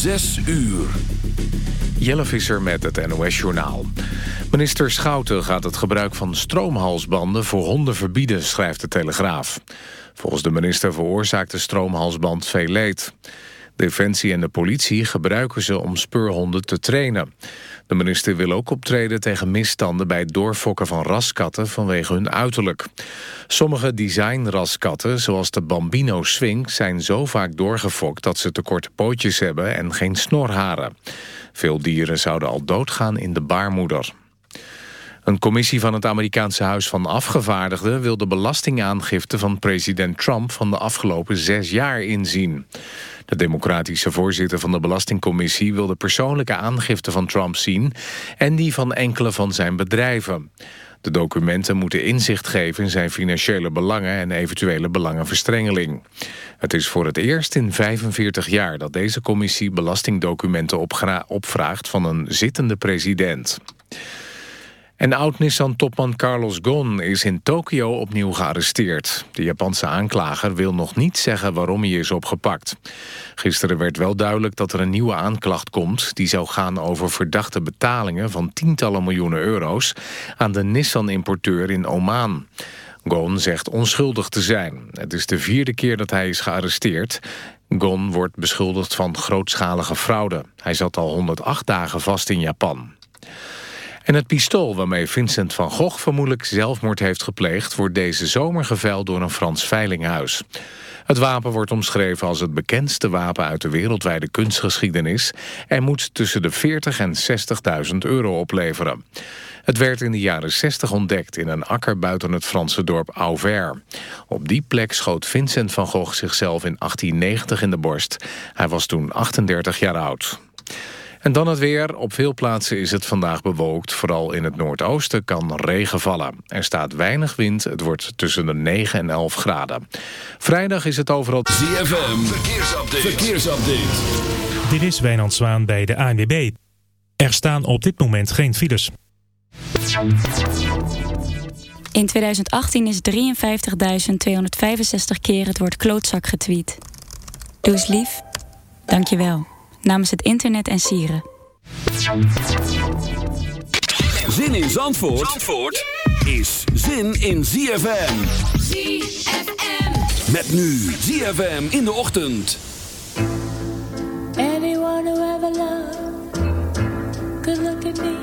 Zes uur. Jelle Visser met het NOS-journaal. Minister Schouten gaat het gebruik van stroomhalsbanden voor honden verbieden, schrijft de Telegraaf. Volgens de minister veroorzaakt de stroomhalsband veel leed. Defensie en de politie gebruiken ze om speurhonden te trainen. De minister wil ook optreden tegen misstanden bij het doorfokken van raskatten vanwege hun uiterlijk. Sommige designraskatten, zoals de Bambino Swing, zijn zo vaak doorgefokt dat ze te korte pootjes hebben en geen snorharen. Veel dieren zouden al doodgaan in de baarmoeder. Een commissie van het Amerikaanse Huis van Afgevaardigden... wil de belastingaangifte van president Trump van de afgelopen zes jaar inzien. De democratische voorzitter van de Belastingcommissie... wil de persoonlijke aangifte van Trump zien... en die van enkele van zijn bedrijven. De documenten moeten inzicht geven in zijn financiële belangen... en eventuele belangenverstrengeling. Het is voor het eerst in 45 jaar dat deze commissie belastingdocumenten opvraagt... van een zittende president. En oud-Nissan-topman Carlos Ghosn is in Tokio opnieuw gearresteerd. De Japanse aanklager wil nog niet zeggen waarom hij is opgepakt. Gisteren werd wel duidelijk dat er een nieuwe aanklacht komt... die zou gaan over verdachte betalingen van tientallen miljoenen euro's... aan de Nissan-importeur in Oman. Ghosn zegt onschuldig te zijn. Het is de vierde keer dat hij is gearresteerd. Ghosn wordt beschuldigd van grootschalige fraude. Hij zat al 108 dagen vast in Japan. En het pistool waarmee Vincent van Gogh vermoedelijk zelfmoord heeft gepleegd... wordt deze zomer geveild door een Frans veilinghuis. Het wapen wordt omschreven als het bekendste wapen uit de wereldwijde kunstgeschiedenis... en moet tussen de 40 en 60.000 euro opleveren. Het werd in de jaren 60 ontdekt in een akker buiten het Franse dorp Auvers. Op die plek schoot Vincent van Gogh zichzelf in 1890 in de borst. Hij was toen 38 jaar oud. En dan het weer. Op veel plaatsen is het vandaag bewolkt. Vooral in het noordoosten kan regen vallen. Er staat weinig wind. Het wordt tussen de 9 en 11 graden. Vrijdag is het overal... ZFM. Verkeersupdate. Verkeersupdate. Dit is Wijnand Zwaan bij de ANWB. Er staan op dit moment geen files. In 2018 is 53.265 keer het woord klootzak getweet. Doe eens lief. Dank je wel namens het internet en sieren. Zin in Zandvoort, Zandvoort is zin in ZFM. ZFM. Met nu ZFM in de ochtend. Anyone who ever loved could look at me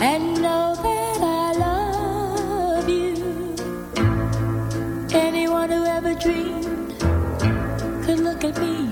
and know that I love you. Anyone who ever dreamed could look at me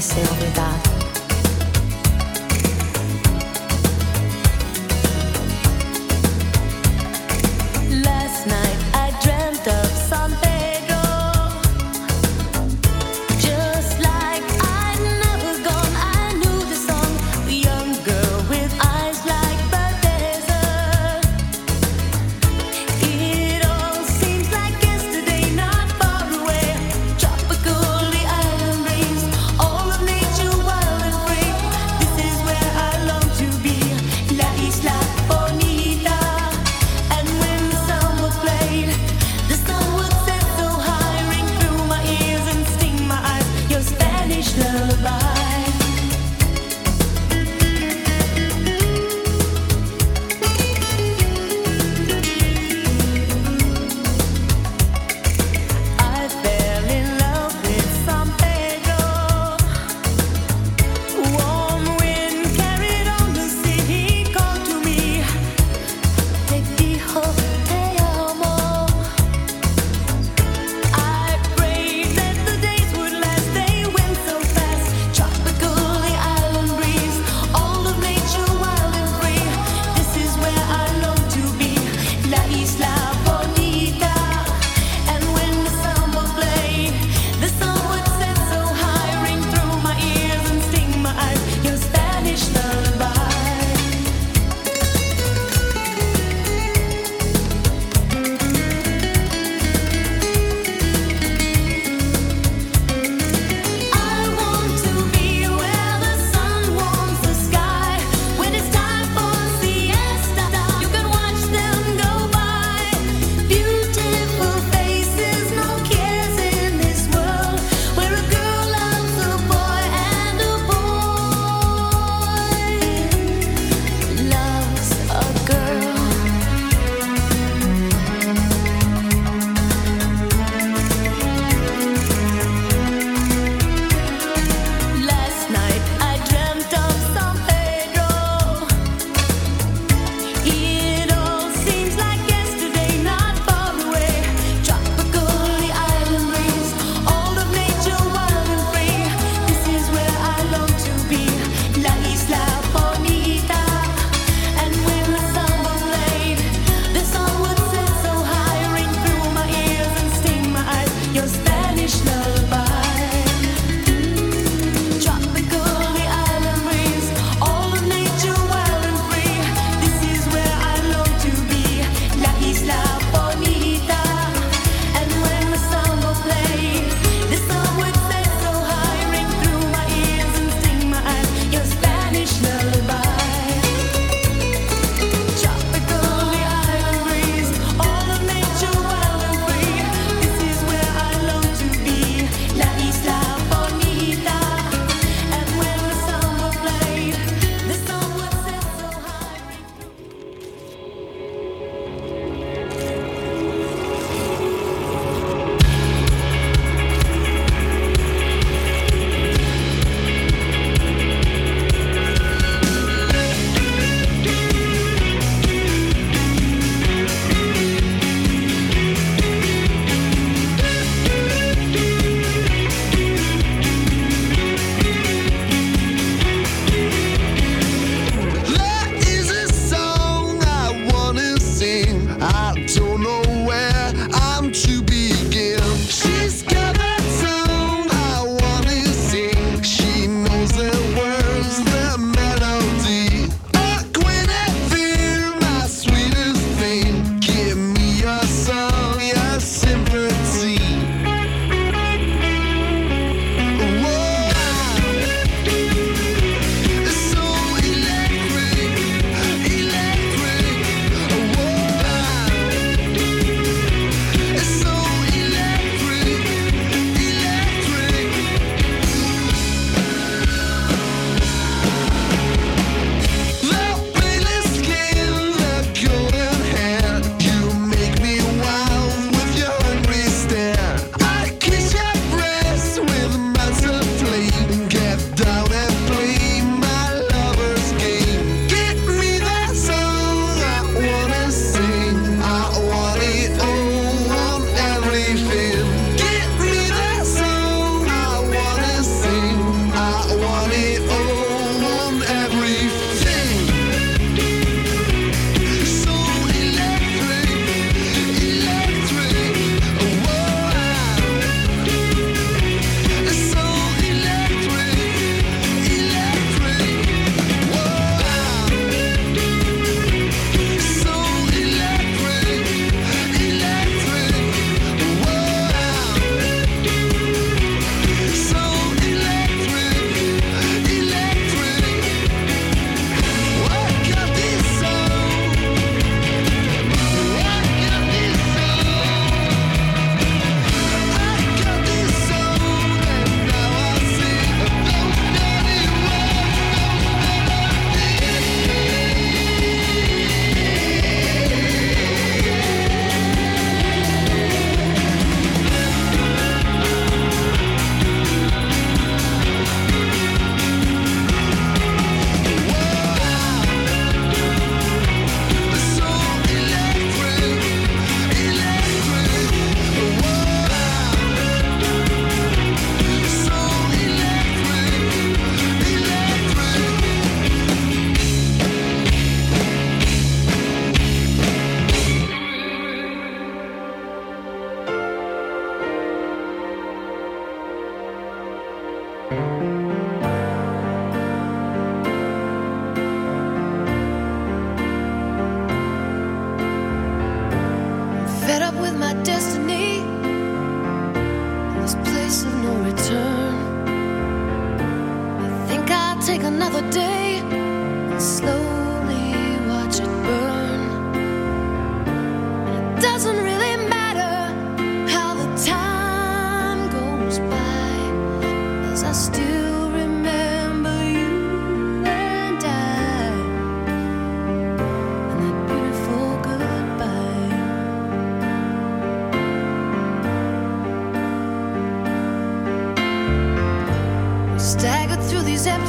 sem olvidar.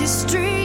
street.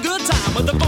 Good time. With the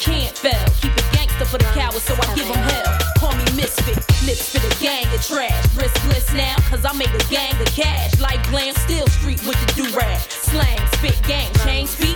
Can't fail. Keep it gangster for the cowards, so I give them hell. Call me misfit, lips for the gang of trash. Riskless now, cause I made a gang of cash. Like glam, still street with the do-rag. Slang, spit, gang, change speech,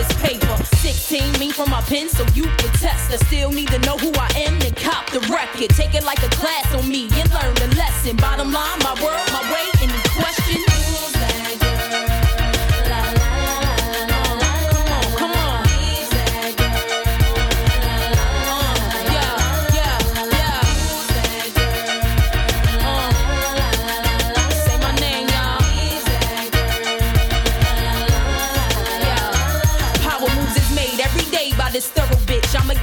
this paper. 16 me from my pen, so you can test. I still need to know who I am, then cop the record. Take it like a class on me and learn the lesson. Bottom line, my world, my way, any question?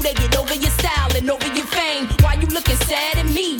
they get over your style and over your fame. Why you looking sad at me?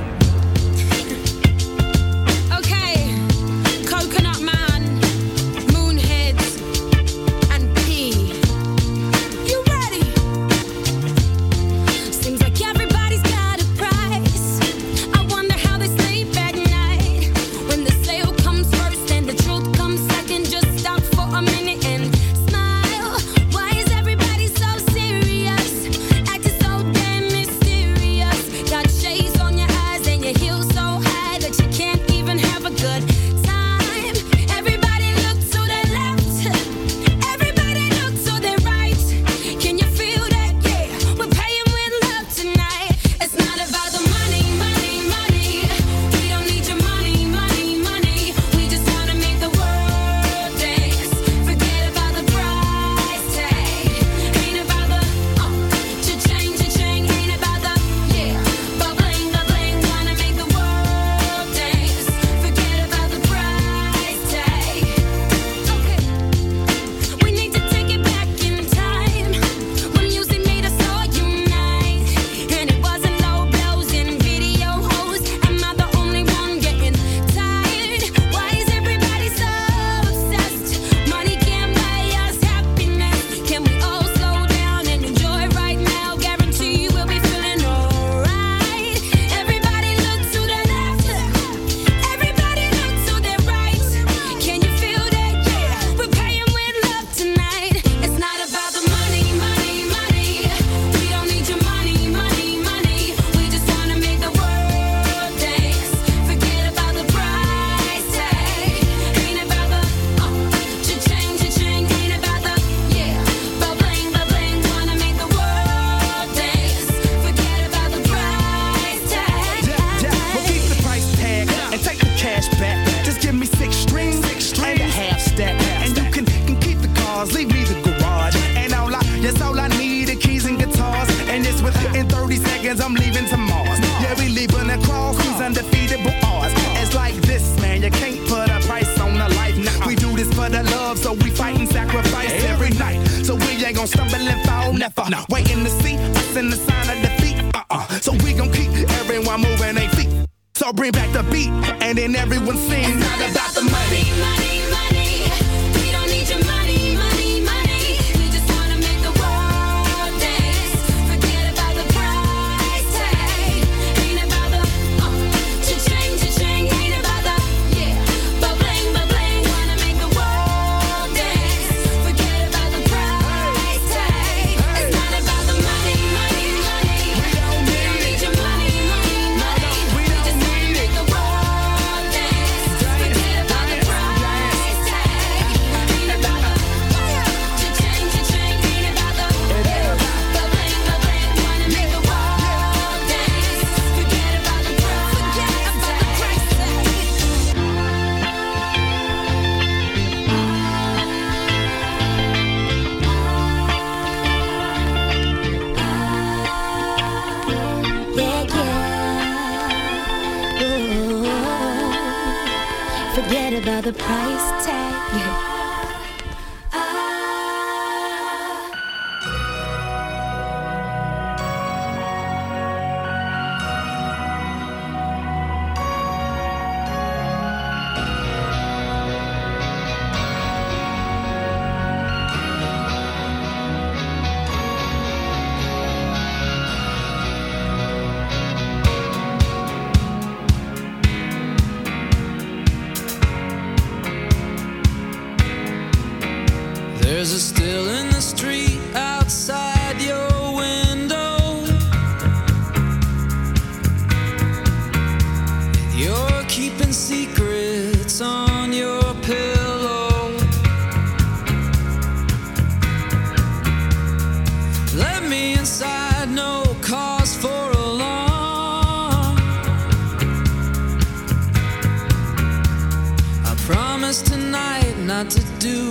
Not to do